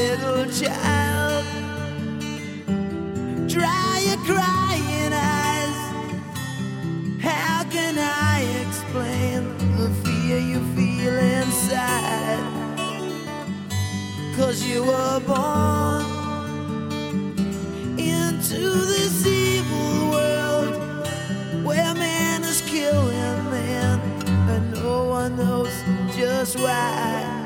little child. Dry your crying eyes. How can I explain the fear you feel inside? Cause you were born into this evil world where man is killing man and no one knows just why.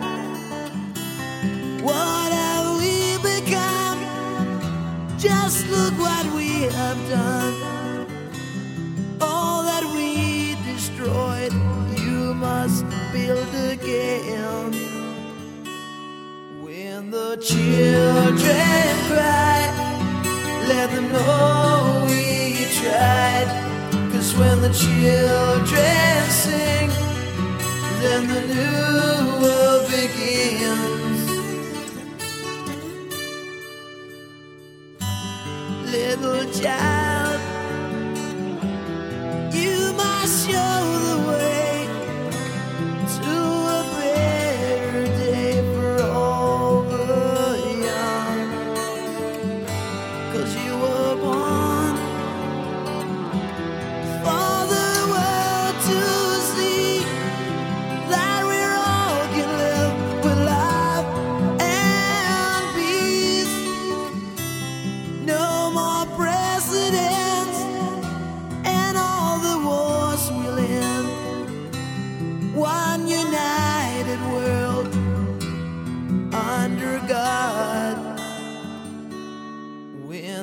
Look what we have done. All that we destroyed, you must build again. When the children cry, let them know we tried. Cause when the children sing, then the new world begins. Child,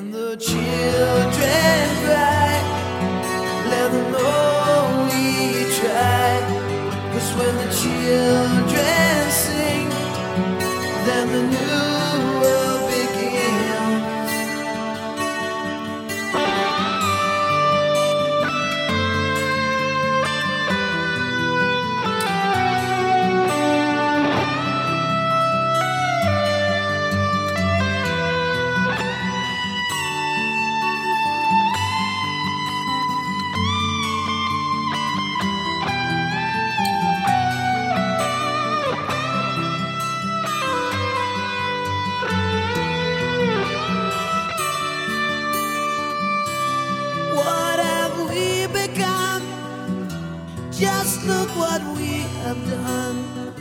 When the children cry, let them know we when the children sing, then the new Just look what we have done.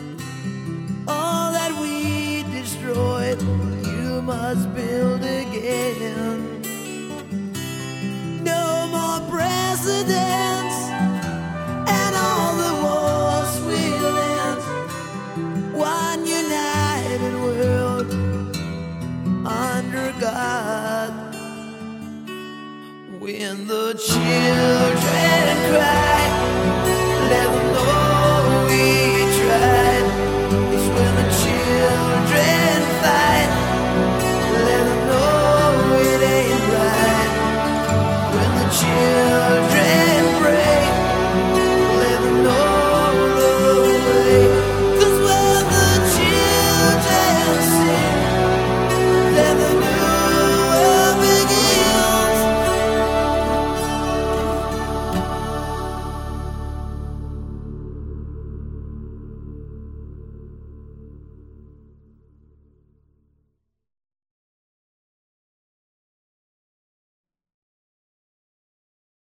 All that we destroyed, you must build again. No more presidents, and all the wars will end. One united world under God. When the children cry.